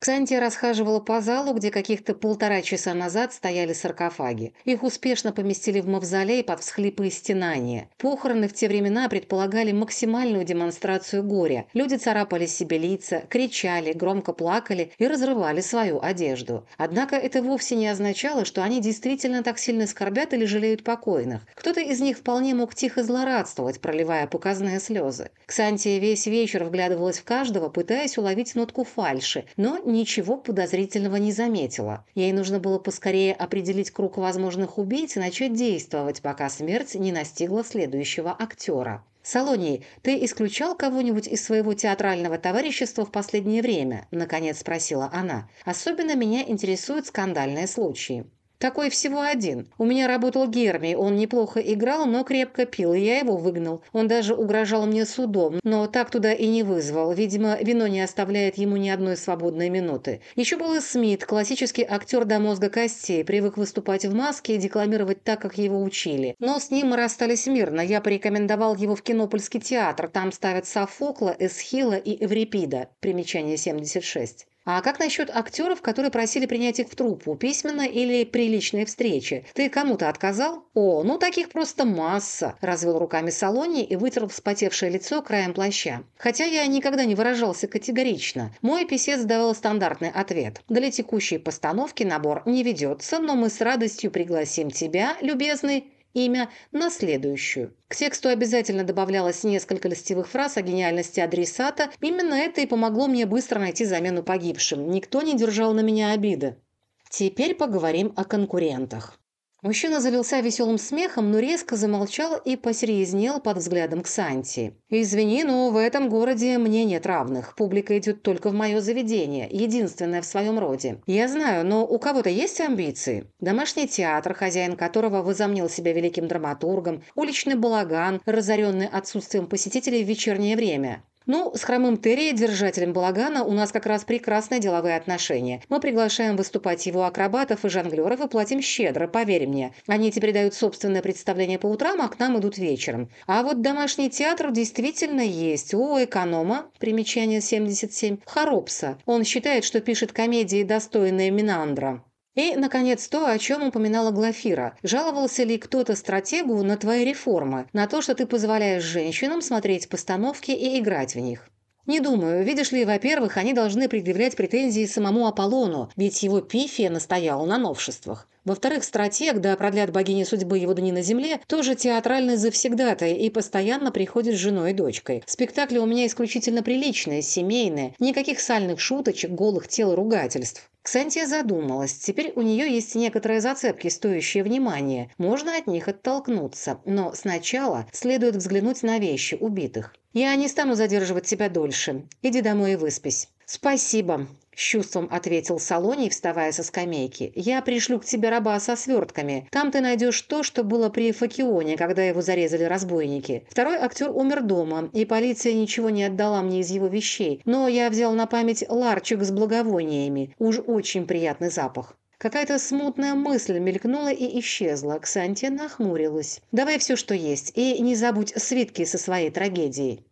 Ксантия расхаживала по залу, где каких-то полтора часа назад стояли саркофаги. Их успешно поместили в мавзолей под всхлипы и стенания. Похороны в те времена предполагали максимальную демонстрацию горя. Люди царапали себе лица, кричали, громко плакали и разрывали свою одежду. Однако это вовсе не означало, что они действительно так сильно скорбят или жалеют покойных. Кто-то из них вполне мог тихо злорадствовать, проливая показные слезы. Ксантия весь вечер вглядывалась в каждого, пытаясь уловить нотку фальши, но ничего подозрительного не заметила. Ей нужно было поскорее определить круг возможных убийц и начать действовать, пока смерть не настигла следующего актера. «Салоний, ты исключал кого-нибудь из своего театрального товарищества в последнее время?» – наконец спросила она. «Особенно меня интересуют скандальные случаи». Такой всего один. У меня работал Герми, он неплохо играл, но крепко пил, и я его выгнал. Он даже угрожал мне судом, но так туда и не вызвал. Видимо, вино не оставляет ему ни одной свободной минуты. Еще был и Смит, классический актер до мозга костей, привык выступать в маске и декламировать так, как его учили. Но с ним мы расстались мирно. Я порекомендовал его в Кинопольский театр. Там ставят Софокла, Эсхила и Эврипида. Примечание 76. А как насчет актеров, которые просили принять их в труппу, письменно или при личной встрече? Ты кому-то отказал? О, ну таких просто масса, развел руками Салони и вытер вспотевшее лицо краем плаща. Хотя я никогда не выражался категорично. Мой писец давал стандартный ответ. Для текущей постановки набор не ведется, но мы с радостью пригласим тебя, любезный, имя на следующую. К тексту обязательно добавлялось несколько листевых фраз о гениальности адресата. Именно это и помогло мне быстро найти замену погибшим. Никто не держал на меня обиды. Теперь поговорим о конкурентах. Мужчина залился веселым смехом, но резко замолчал и посерьезнел под взглядом Ксанти. «Извини, но в этом городе мне нет равных. Публика идет только в мое заведение, единственное в своем роде. Я знаю, но у кого-то есть амбиции? Домашний театр, хозяин которого возомнил себя великим драматургом, уличный балаган, разоренный отсутствием посетителей в вечернее время. Ну, с хромым Терри, держателем балагана, у нас как раз прекрасные деловые отношения. Мы приглашаем выступать его акробатов и жонглеров и платим щедро, поверь мне. Они теперь дают собственное представление по утрам, а к нам идут вечером. А вот домашний театр действительно есть. У эконома, примечание 77, Харопса. Он считает, что пишет комедии, достойные Минандра. И, наконец, то, о чем упоминала Глафира. Жаловался ли кто-то стратегу на твои реформы, на то, что ты позволяешь женщинам смотреть постановки и играть в них? Не думаю. Видишь ли, во-первых, они должны предъявлять претензии самому Аполлону, ведь его пифия настояла на новшествах. Во-вторых, стратег, да продлят богини судьбы его дни на земле, тоже театральный завсегдатай и постоянно приходит с женой и дочкой. Спектакли у меня исключительно приличные, семейные, никаких сальных шуточек, голых тел и ругательств. Ксантия задумалась. Теперь у нее есть некоторые зацепки, стоящие внимания. Можно от них оттолкнуться. Но сначала следует взглянуть на вещи убитых. «Я не стану задерживать тебя дольше. Иди домой и выспись». «Спасибо», – с чувством ответил Салоний, вставая со скамейки. «Я пришлю к тебе раба со свертками. Там ты найдешь то, что было при Факионе, когда его зарезали разбойники. Второй актер умер дома, и полиция ничего не отдала мне из его вещей. Но я взял на память ларчик с благовониями. Уж очень приятный запах». Какая-то смутная мысль мелькнула и исчезла. Ксантия нахмурилась. «Давай все, что есть, и не забудь свитки со своей трагедией».